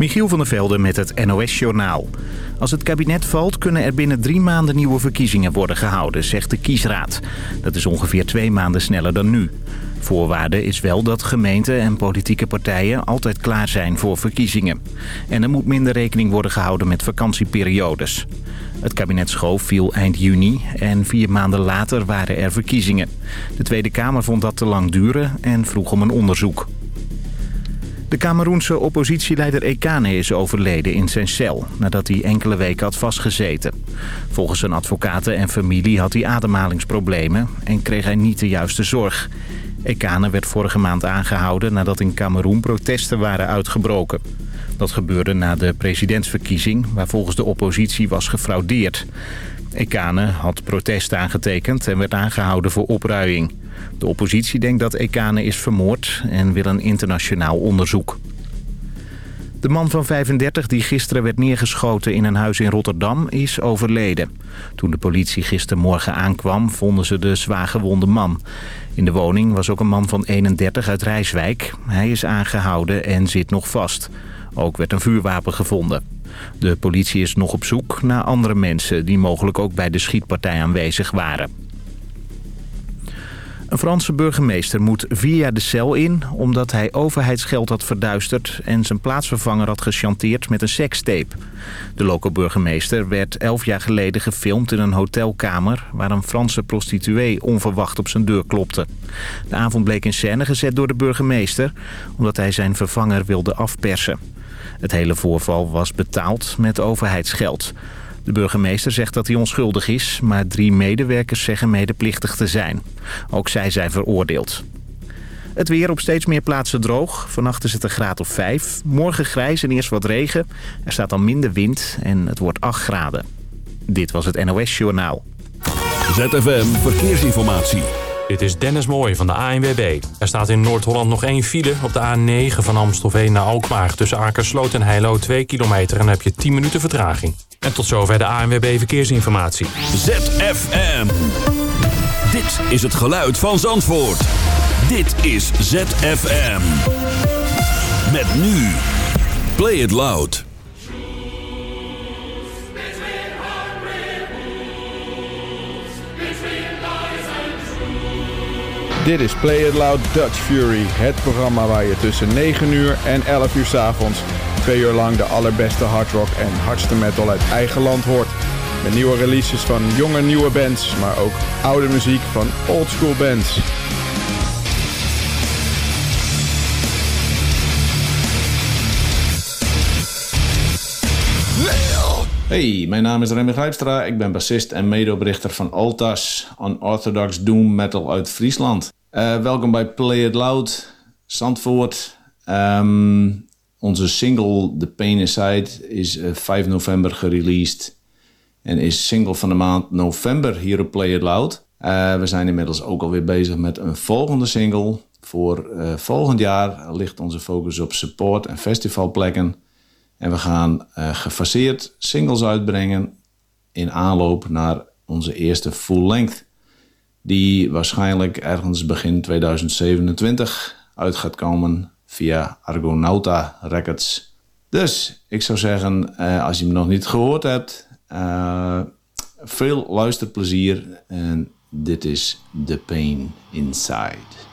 Michiel van der Velde met het NOS-journaal. Als het kabinet valt kunnen er binnen drie maanden nieuwe verkiezingen worden gehouden, zegt de kiesraad. Dat is ongeveer twee maanden sneller dan nu. Voorwaarde is wel dat gemeenten en politieke partijen altijd klaar zijn voor verkiezingen. En er moet minder rekening worden gehouden met vakantieperiodes. Het kabinet schoof viel eind juni en vier maanden later waren er verkiezingen. De Tweede Kamer vond dat te lang duren en vroeg om een onderzoek. De Cameroense oppositieleider Ekane is overleden in zijn cel... nadat hij enkele weken had vastgezeten. Volgens zijn advocaten en familie had hij ademhalingsproblemen... en kreeg hij niet de juiste zorg. Ekane werd vorige maand aangehouden nadat in Cameroen protesten waren uitgebroken. Dat gebeurde na de presidentsverkiezing, waar volgens de oppositie was gefraudeerd. Ekane had protest aangetekend en werd aangehouden voor opruiing. De oppositie denkt dat Ekane is vermoord en wil een internationaal onderzoek. De man van 35 die gisteren werd neergeschoten in een huis in Rotterdam is overleden. Toen de politie gistermorgen aankwam vonden ze de zwaargewonde man. In de woning was ook een man van 31 uit Rijswijk. Hij is aangehouden en zit nog vast. Ook werd een vuurwapen gevonden. De politie is nog op zoek naar andere mensen die mogelijk ook bij de schietpartij aanwezig waren. Een Franse burgemeester moet vier jaar de cel in... omdat hij overheidsgeld had verduisterd... en zijn plaatsvervanger had gechanteerd met een sekstape. De lokale burgemeester werd elf jaar geleden gefilmd in een hotelkamer... waar een Franse prostituee onverwacht op zijn deur klopte. De avond bleek in scène gezet door de burgemeester... omdat hij zijn vervanger wilde afpersen. Het hele voorval was betaald met overheidsgeld... De burgemeester zegt dat hij onschuldig is, maar drie medewerkers zeggen medeplichtig te zijn. Ook zij zijn veroordeeld. Het weer op steeds meer plaatsen droog. Vannacht is het een graad of 5. Morgen grijs en eerst wat regen. Er staat dan minder wind en het wordt 8 graden. Dit was het NOS Journaal. ZFM Verkeersinformatie. Dit is Dennis Mooij van de ANWB. Er staat in Noord-Holland nog één file op de A9 van Amstelveen naar Alkmaar. Tussen Akersloot en Heilo 2 kilometer en dan heb je 10 minuten vertraging. En tot zover de ANWB Verkeersinformatie. ZFM. Dit is het geluid van Zandvoort. Dit is ZFM. Met nu. Play it loud. Dit is Play It Loud Dutch Fury, het programma waar je tussen 9 uur en 11 uur s avonds twee uur lang de allerbeste hardrock en hardste metal uit eigen land hoort. Met nieuwe releases van jonge nieuwe bands, maar ook oude muziek van oldschool bands. Hey, mijn naam is Remy Grijpstra. Ik ben bassist en medeoprichter van Altas, Unorthodox Doom Metal uit Friesland. Uh, welkom bij Play It Loud, Zandvoort. Um, onze single The Pain Inside is 5 uh, november gereleased. En is single van de maand november hier op Play It Loud. Uh, we zijn inmiddels ook alweer bezig met een volgende single. Voor uh, volgend jaar ligt onze focus op support en festivalplekken. En we gaan gefaseerd singles uitbrengen in aanloop naar onze eerste full length. Die waarschijnlijk ergens begin 2027 uit gaat komen via Argonauta Records. Dus ik zou zeggen, uh, als je hem nog niet gehoord hebt, uh, veel luisterplezier. En dit is The Pain Inside.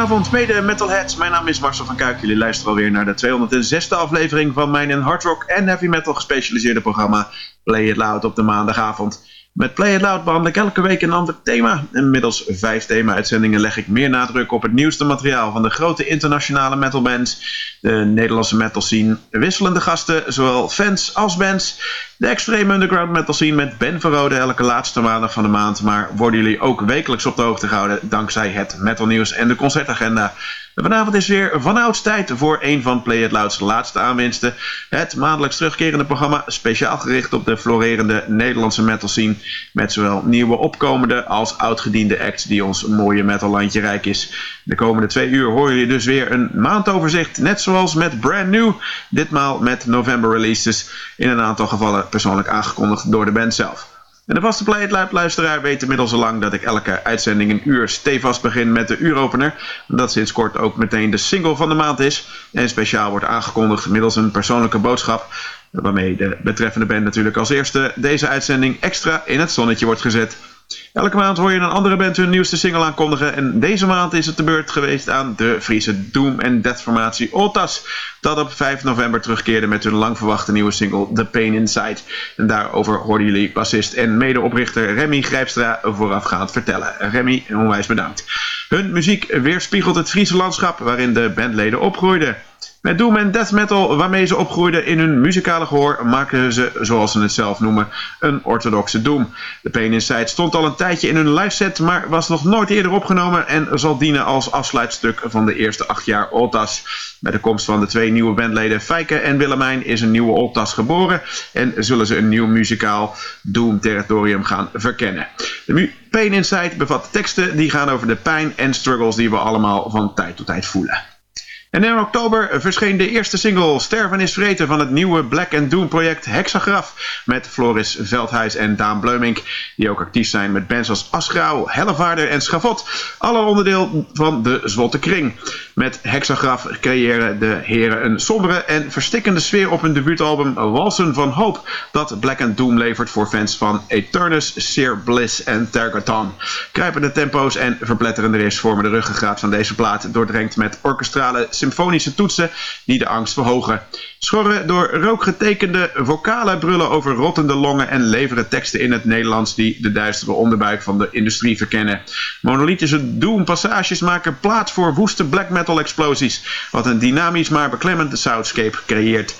Goedenavond, mede metalheads. Mijn naam is Marcel van Kuik. Jullie luisteren alweer naar de 206e aflevering van mijn in hard rock en heavy metal gespecialiseerde programma Play It Loud op de maandagavond. Met Play It Loud behandel ik elke week een ander thema. Inmiddels vijf thema-uitzendingen leg ik meer nadruk op het nieuwste materiaal van de grote internationale metalbands, de Nederlandse metal scene, wisselende gasten, zowel fans als bands, de extreme underground metal scene met Ben Verrode elke laatste maandag van de maand, maar worden jullie ook wekelijks op de hoogte gehouden dankzij het metal nieuws en de concertagenda. Vanavond is weer vanouds tijd voor een van Play It Loud's laatste aanwinsten. Het maandelijks terugkerende programma, speciaal gericht op de florerende Nederlandse metal scene. Met zowel nieuwe opkomende als oudgediende acts die ons mooie metallandje rijk is. De komende twee uur horen jullie dus weer een maandoverzicht, net zoals met Brand New. Ditmaal met november releases, in een aantal gevallen persoonlijk aangekondigd door de band zelf. En de vaste Play It luisteraar weet inmiddels al lang dat ik elke uitzending een uur stevast begin met de uuropener. Dat sinds kort ook meteen de single van de maand is. En speciaal wordt aangekondigd middels een persoonlijke boodschap. Waarmee de betreffende band natuurlijk als eerste deze uitzending extra in het zonnetje wordt gezet. Elke maand hoor je een andere band hun nieuwste single aankondigen. En deze maand is het de beurt geweest aan de Friese Doom en Death formatie Otas. Dat op 5 november terugkeerde met hun lang verwachte nieuwe single The Pain Inside. En daarover hoorden jullie bassist en medeoprichter Remy Grijpstra voorafgaand vertellen. Remy, onwijs bedankt. Hun muziek weerspiegelt het Friese landschap waarin de bandleden opgroeiden. Met doom en death metal waarmee ze opgroeiden in hun muzikale gehoor maken ze, zoals ze het zelf noemen, een orthodoxe doom. De Pain Inside stond al een tijdje in hun live set, maar was nog nooit eerder opgenomen en zal dienen als afsluitstuk van de eerste acht jaar Oltas. Met de komst van de twee nieuwe bandleden Fijke en Willemijn is een nieuwe Oltas geboren en zullen ze een nieuw muzikaal Doom-territorium gaan verkennen. De Pain Inside bevat teksten die gaan over de pijn en struggles die we allemaal van tijd tot tijd voelen. En in oktober verscheen de eerste single Sterven is Vreten van het nieuwe Black and Doom project Hexagraf met Floris Veldhuis en Daan Bleumink, die ook actief zijn met bands als Asgrauw, Hellevaarder en Schavot, alle onderdeel van de Zwotte Kring. Met Hexagraf creëren de heren een sombere en verstikkende sfeer op hun debuutalbum Walsen van Hoop, dat Black and Doom levert voor fans van Eternus, Seer Bliss en Tergaton. Kruipende tempo's en verpletterende riffs vormen de ruggengraat van deze plaat, doordrenkt met orkestrale symfonische toetsen die de angst verhogen. Schorre door rook getekende vocale brullen over rottende longen en leveren teksten in het Nederlands die de duistere onderbuik van de industrie verkennen. Monolithische doom-passages maken plaats voor woeste black metal explosies, wat een dynamisch maar beklemmende soundscape creëert.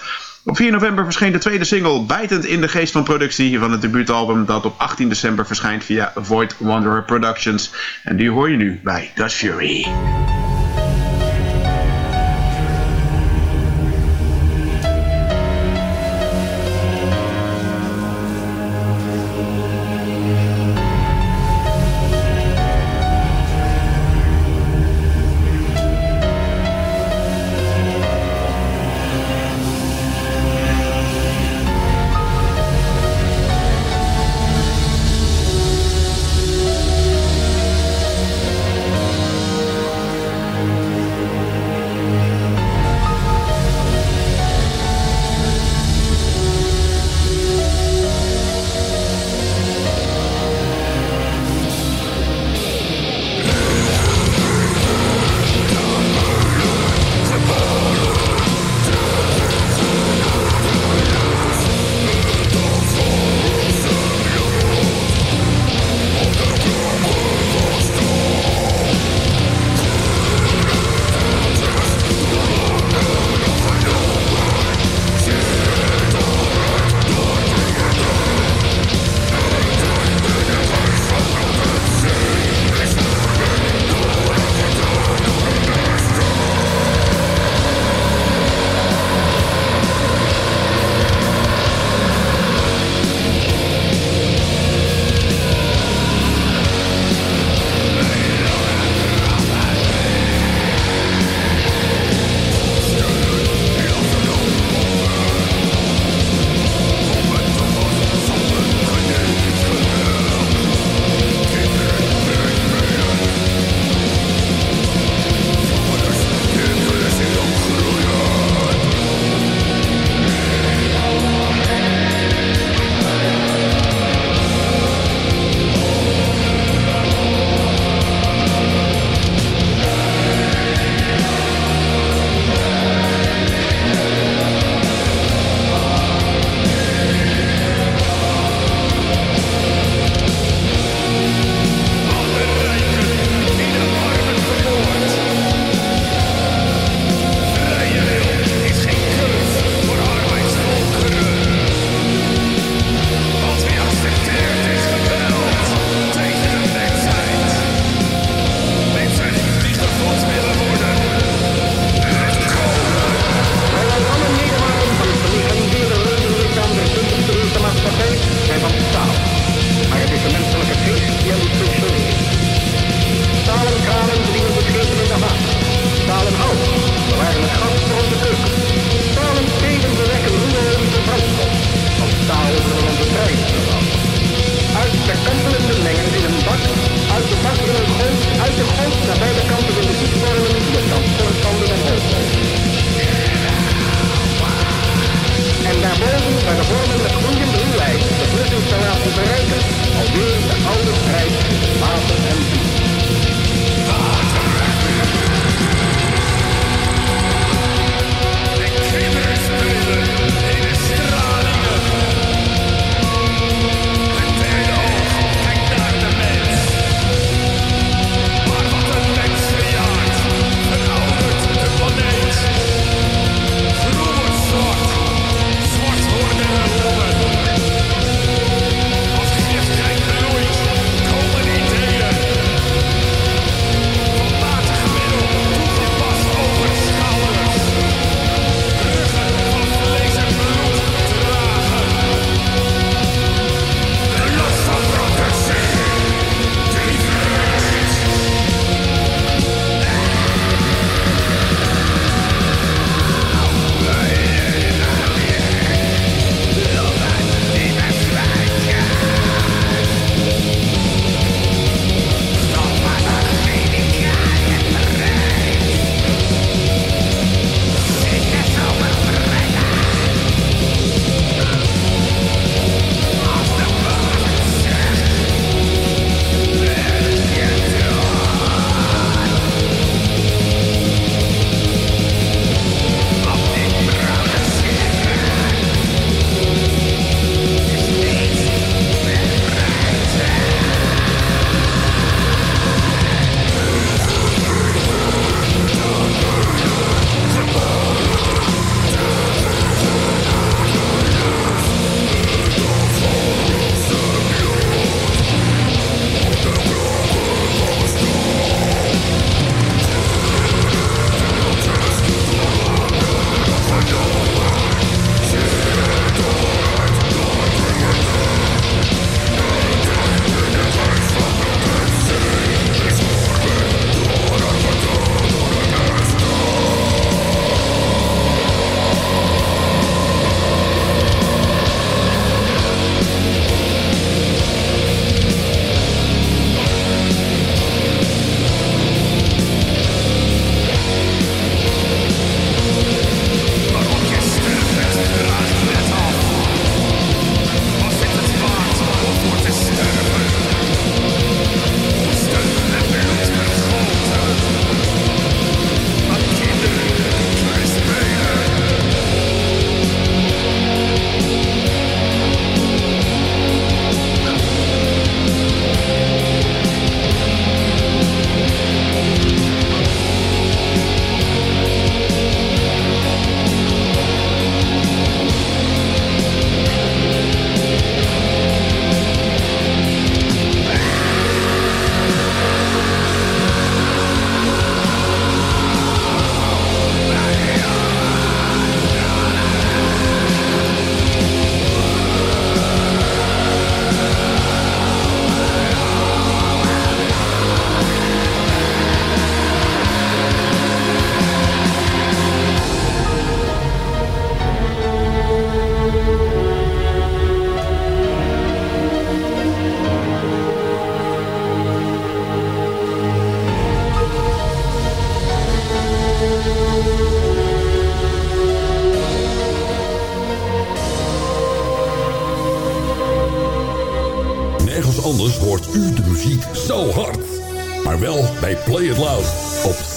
Op 4 november verscheen de tweede single Bijtend in de geest van productie van het debuutalbum dat op 18 december verschijnt via Void Wanderer Productions. En die hoor je nu bij Dutch Fury.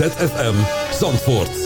ZFM Zandvoort.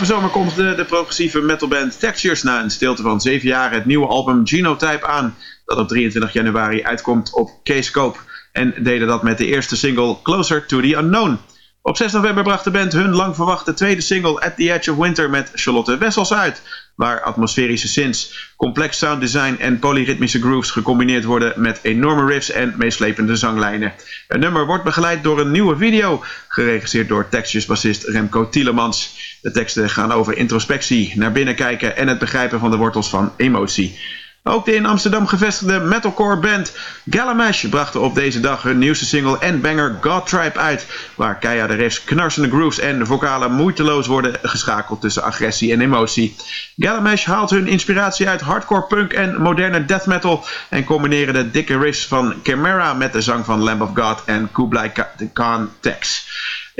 Afgelopen zomer kondigde de progressieve metalband Textures na een stilte van 7 jaar het nieuwe album Genotype aan, dat op 23 januari uitkomt op K-Scope. En deden dat met de eerste single Closer to the Unknown. Op 6 november bracht de band hun lang verwachte tweede single At the Edge of Winter met Charlotte Wessels uit, waar atmosferische synths, complex sound design en polyritmische grooves gecombineerd worden met enorme riffs en meeslepende zanglijnen. Het nummer wordt begeleid door een nieuwe video, geregisseerd door Textures-bassist Remco Tielemans. De teksten gaan over introspectie, naar binnen kijken en het begrijpen van de wortels van emotie. Ook de in Amsterdam gevestigde metalcore band Galamash brachten op deze dag hun nieuwste single en banger God Tribe uit, waar keiharde riffs, knarsende grooves en vocalen moeiteloos worden geschakeld tussen agressie en emotie. Galamash haalt hun inspiratie uit hardcore punk en moderne death metal en combineren de dikke riffs van Chimera met de zang van Lamb of God en Kublai Khan Tex.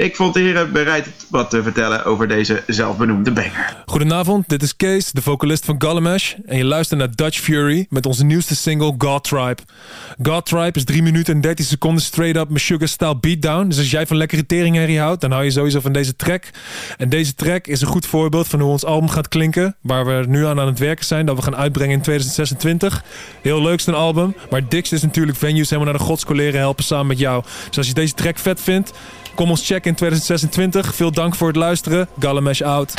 Ik vond de heren bereid wat te vertellen over deze zelfbenoemde banger. Goedenavond, dit is Kees, de vocalist van Gallamash. En je luistert naar Dutch Fury met onze nieuwste single God Tribe. God Tribe is 3 minuten en 13 seconden straight up sugar style beatdown. Dus als jij van lekkere teringherrie houdt, dan hou je sowieso van deze track. En deze track is een goed voorbeeld van hoe ons album gaat klinken. Waar we nu aan aan het werken zijn, dat we gaan uitbrengen in 2026. Heel leuk een album, maar Dix is natuurlijk venues helemaal naar de godskoleren helpen samen met jou. Dus als je deze track vet vindt, Kom ons checken in 2026. Veel dank voor het luisteren. Galamesh out.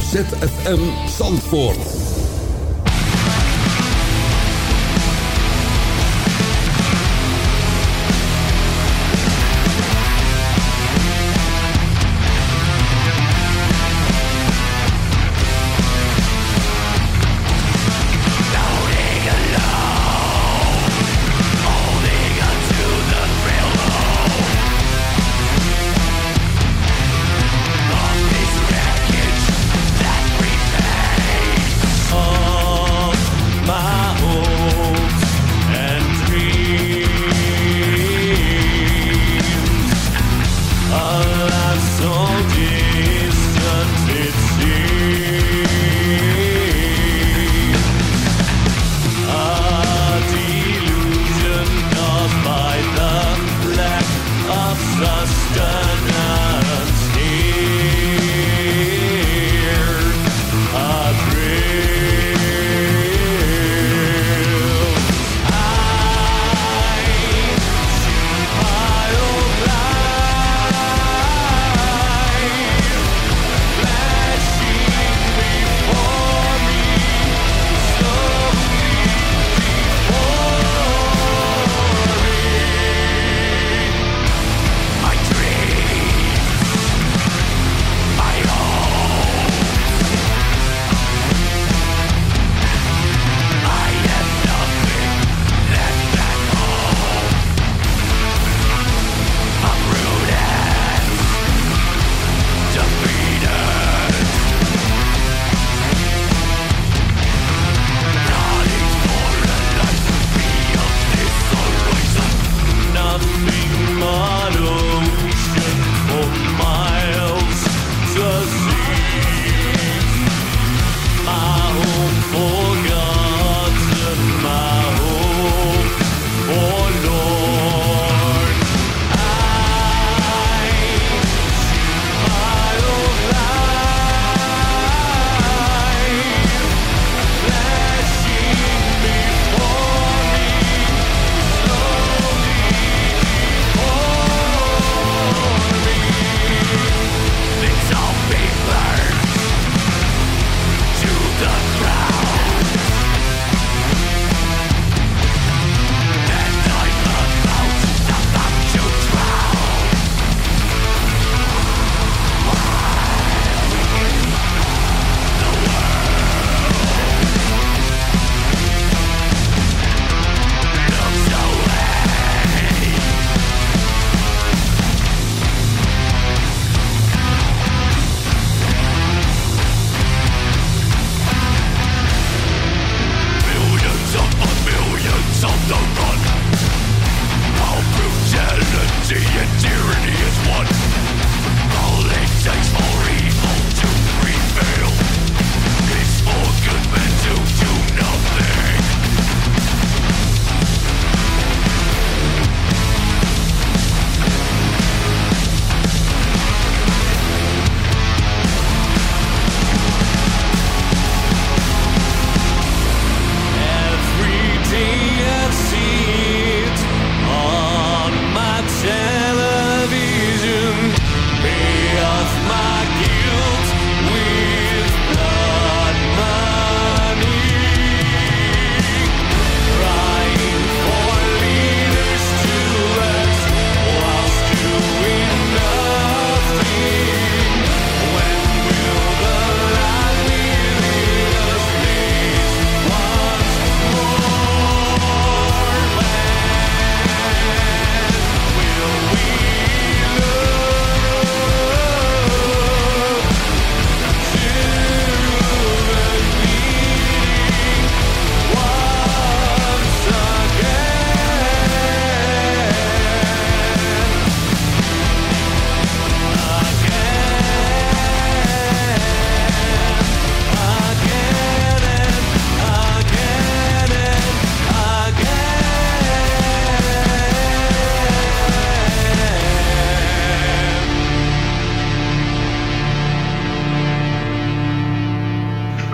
ZFM Zandvoort.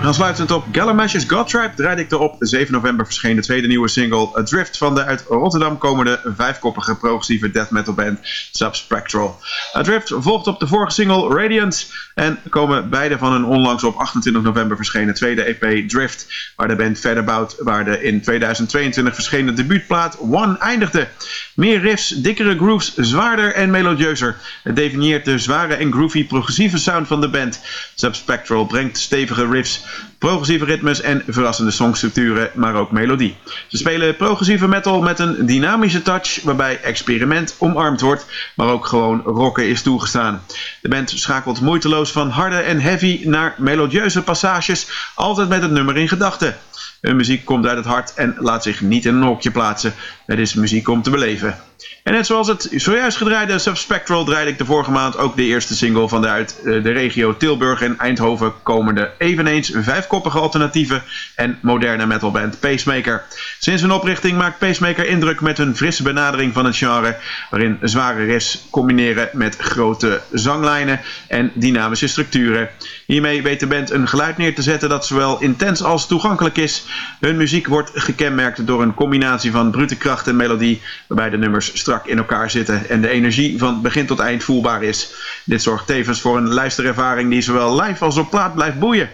Aansluitend op Gallamash's God Tribe draaide ik de op 7 november verschenen tweede nieuwe single Adrift van de uit Rotterdam komende vijfkoppige progressieve death metal band Subspectral. Adrift volgt op de vorige single Radiant en komen beide van een onlangs op 28 november verschenen tweede EP Drift, waar de band verder bouwt waar de in 2022 verschenen debuutplaat One eindigde. Meer riffs, dikkere grooves, zwaarder en melodieuzer. Het definieert de zware en groovy progressieve sound van de band. Subspectral brengt stevige riffs, progressieve ritmes en verrassende songstructuren, maar ook melodie. Ze spelen progressieve metal met een dynamische touch waarbij experiment omarmd wordt, maar ook gewoon rocken is toegestaan. De band schakelt moeiteloos van harde en heavy naar melodieuze passages, altijd met het nummer in gedachten. Hun muziek komt uit het hart en laat zich niet in een hokje plaatsen. Het is muziek om te beleven. En net zoals het zojuist gedraaide Subspectral draaide ik de vorige maand ook de eerste single van de uit eh, de regio Tilburg en Eindhoven komende eveneens vijfkoppige alternatieve en moderne metalband Pacemaker. Sinds hun oprichting maakt Pacemaker indruk met hun frisse benadering van het genre, waarin zware riffs combineren met grote zanglijnen en dynamische structuren. Hiermee weet de band een geluid neer te zetten dat zowel intens als toegankelijk is. Hun muziek wordt gekenmerkt door een combinatie van brute kracht melodie, waarbij de nummers strak in elkaar zitten en de energie van begin tot eind voelbaar is. Dit zorgt tevens voor een luisterervaring die zowel live als op plaat blijft boeien.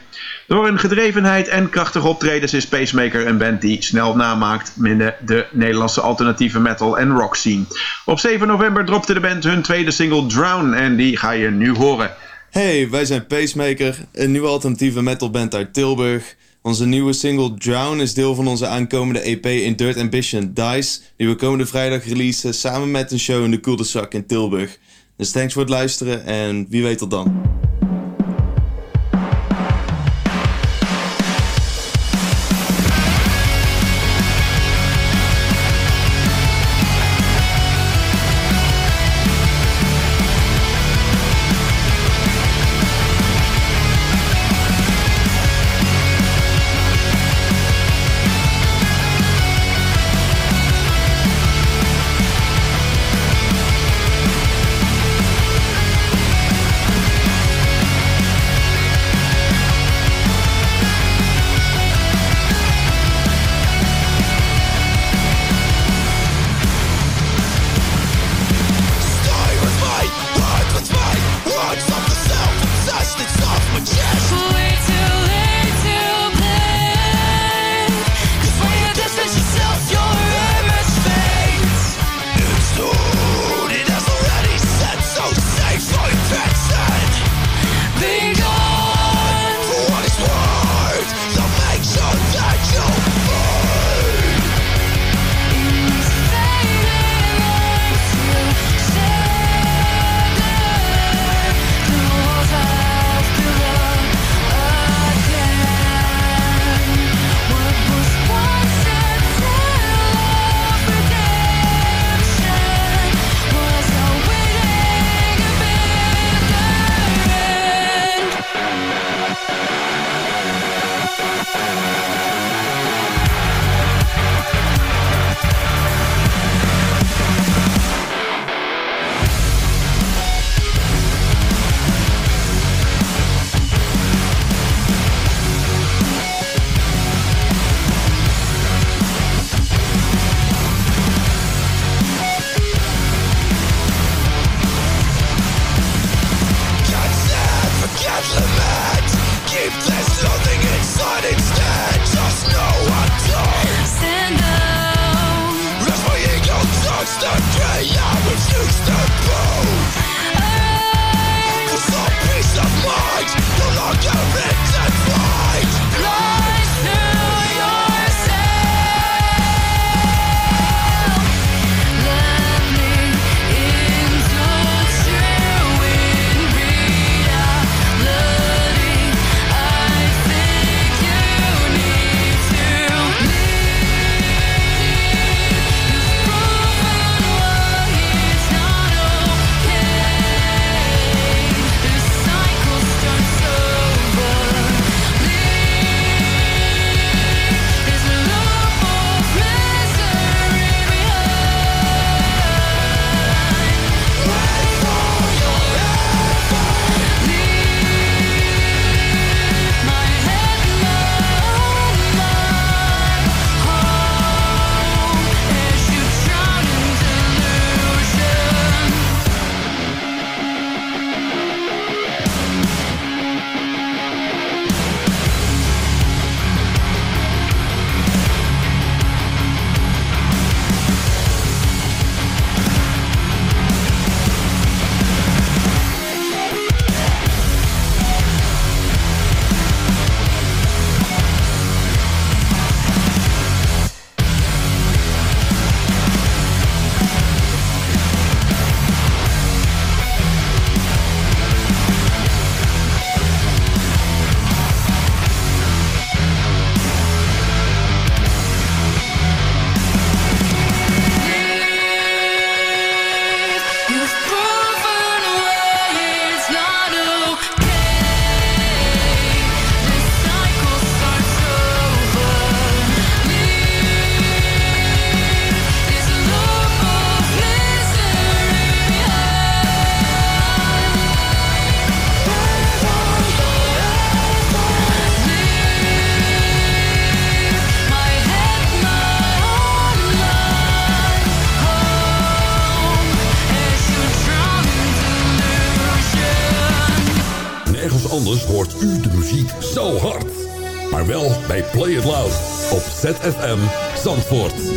Door hun gedrevenheid en krachtige optredens is Pacemaker een band die snel namaakt binnen de Nederlandse alternatieve metal en rock scene. Op 7 november dropte de band hun tweede single Drown en die ga je nu horen. Hey, wij zijn Pacemaker, een nieuwe alternatieve metalband uit Tilburg. Onze nieuwe single Drown is deel van onze aankomende EP in Dirt Ambition Dice, die we komende vrijdag releasen samen met een show in de Koelderzak in Tilburg. Dus thanks voor het luisteren en wie weet tot dan. ZFM Zandvoort.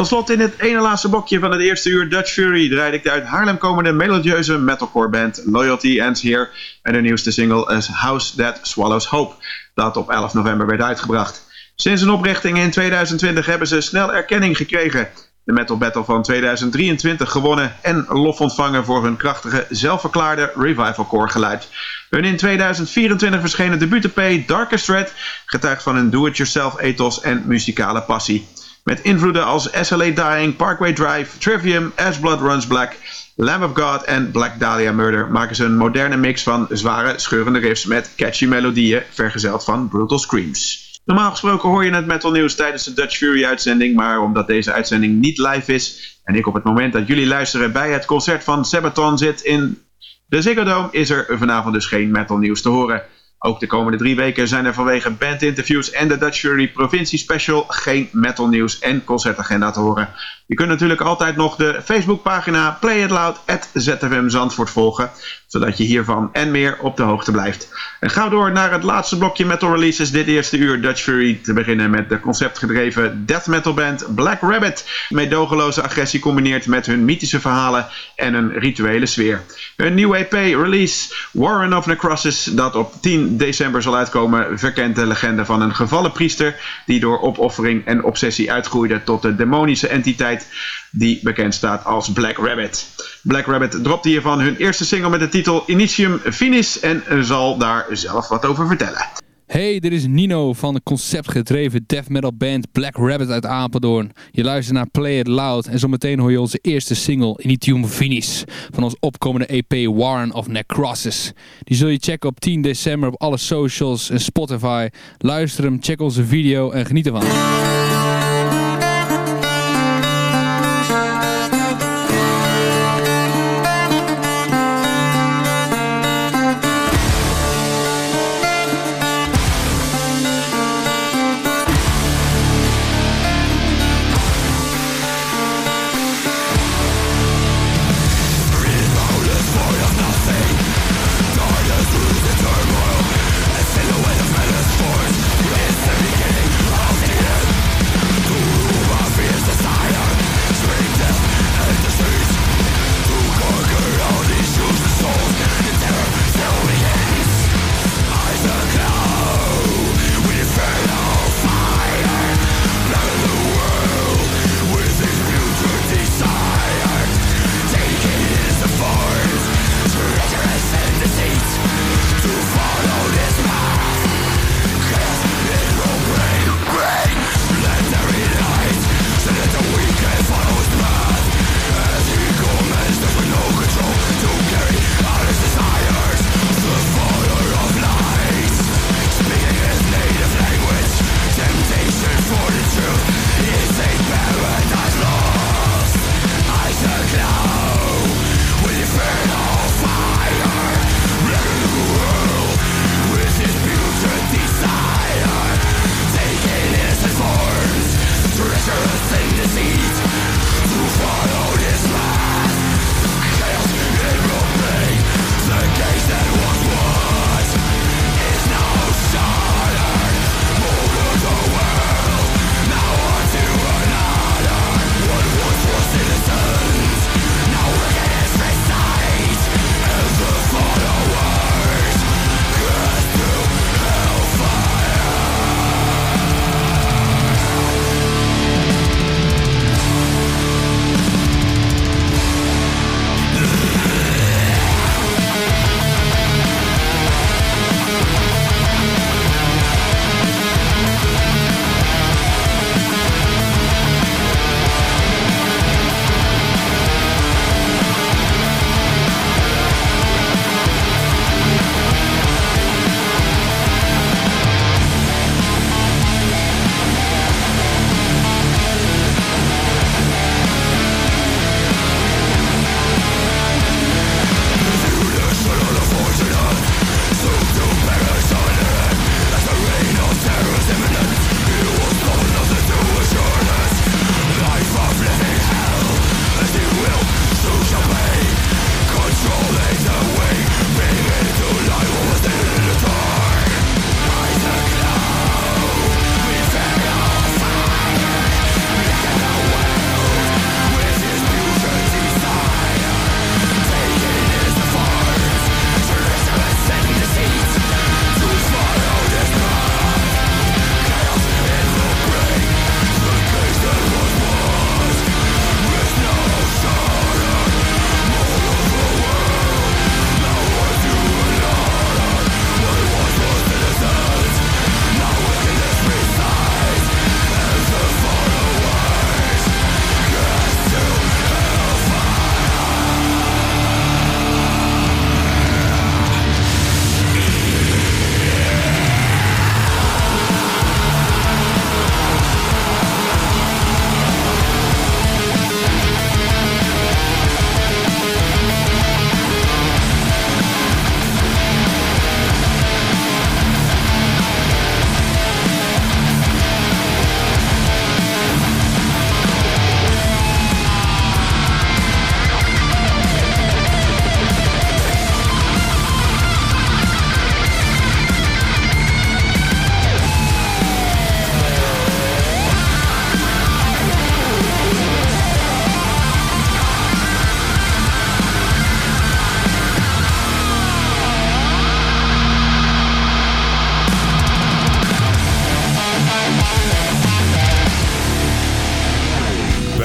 Tot slot in het ene laatste bokje van het eerste uur Dutch Fury draaide ik de uit Haarlem komende melodieuze metalcore band Loyalty Ends Here en de nieuwste single is House That Swallows Hope, dat op 11 november werd uitgebracht. Sinds een oprichting in 2020 hebben ze snel erkenning gekregen. De Metal Battle van 2023 gewonnen en lof ontvangen voor hun krachtige, zelfverklaarde revivalcore geluid. Hun in 2024 verschenen debuut-EP Darkest Red getuigt van hun do-it-yourself ethos en muzikale passie. Met invloeden als SLA Dying, Parkway Drive, Trivium, As Blood Runs Black, Lamb of God en Black Dahlia Murder maken ze een moderne mix van zware, scheurende riffs met catchy melodieën, vergezeld van brutal screams. Normaal gesproken hoor je het metal nieuws tijdens de Dutch Fury uitzending, maar omdat deze uitzending niet live is en ik op het moment dat jullie luisteren bij het concert van Sabaton zit in de Ziggo Dome, is er vanavond dus geen metal nieuws te horen. Ook de komende drie weken zijn er vanwege bandinterviews en de Dutch Fury provincie special geen metal nieuws en concertagenda te horen. Je kunt natuurlijk altijd nog de Facebookpagina Play It Loud ZFM Zandvoort volgen, zodat je hiervan en meer op de hoogte blijft. En gauw door naar het laatste blokje metal releases dit eerste uur Dutch Fury. Te beginnen met de conceptgedreven death metal band Black Rabbit. Meedogenloze agressie combineert met hun mythische verhalen en een rituele sfeer. Hun nieuwe EP release Warren of Necrosis dat op 10 december zal uitkomen verkent de legende van een gevallen priester die door opoffering en obsessie uitgroeide tot de demonische entiteit die bekend staat als Black Rabbit. Black Rabbit dropte hiervan hun eerste single met de titel Initium Finis en zal daar zelf wat over vertellen. Hey, dit is Nino van de conceptgedreven death metal band Black Rabbit uit Apeldoorn. Je luistert naar Play It Loud en zometeen hoor je onze eerste single Initium Finis van ons opkomende EP Warren of Necrosis. Die zul je checken op 10 december op alle socials en Spotify. Luister hem, check onze video en geniet ervan.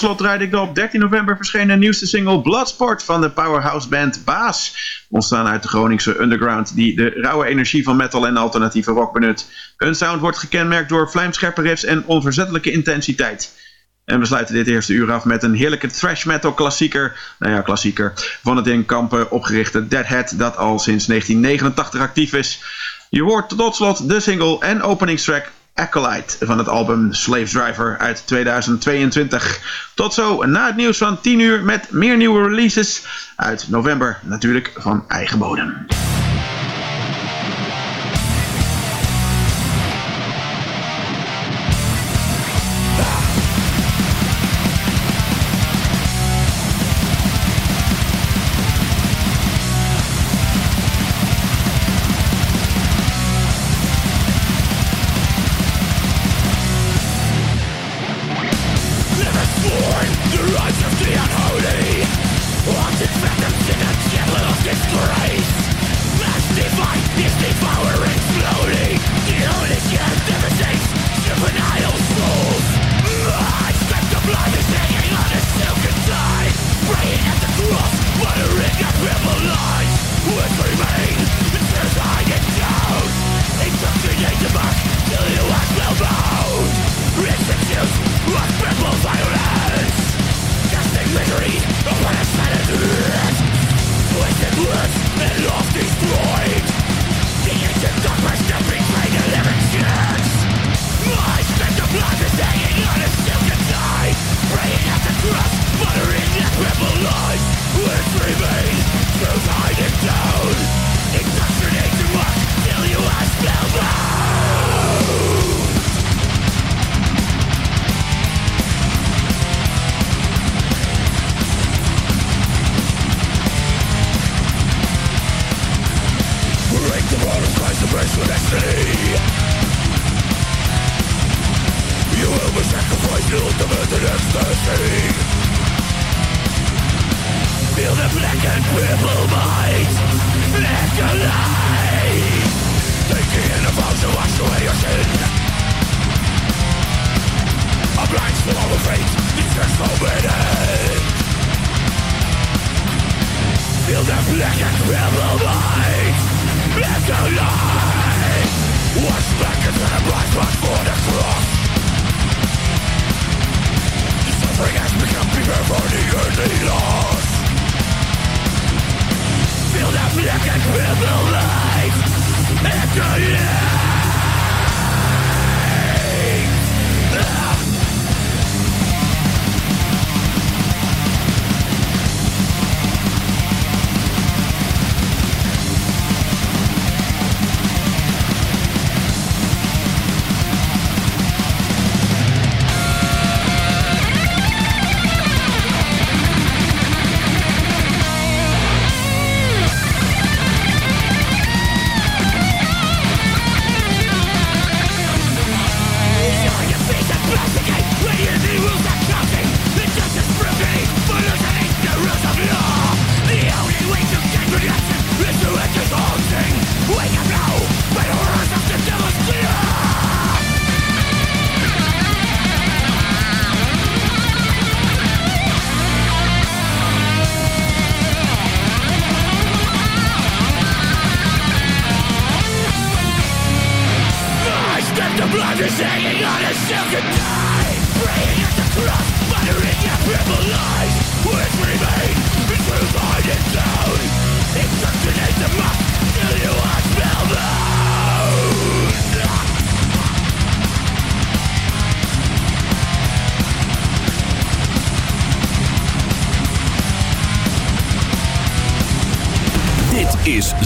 Slot draaide ik de op 13 november verschenen nieuwste single Bloodsport van de powerhouse band Baas. Ontstaan uit de Groningse underground die de rauwe energie van metal en alternatieve rock benut. Hun sound wordt gekenmerkt door vlijmscherpe riffs en onverzettelijke intensiteit. En we sluiten dit eerste uur af met een heerlijke thrash metal klassieker. Nou ja, klassieker. Van het in Kampen opgerichte Deadhead dat al sinds 1989 actief is. Je hoort tot slot de single en openingstrack Acolyte van het album Slave Driver uit 2022. Tot zo na het nieuws van 10 uur met meer nieuwe releases uit november natuurlijk van eigen bodem. Feel that black and criminal light. Ignite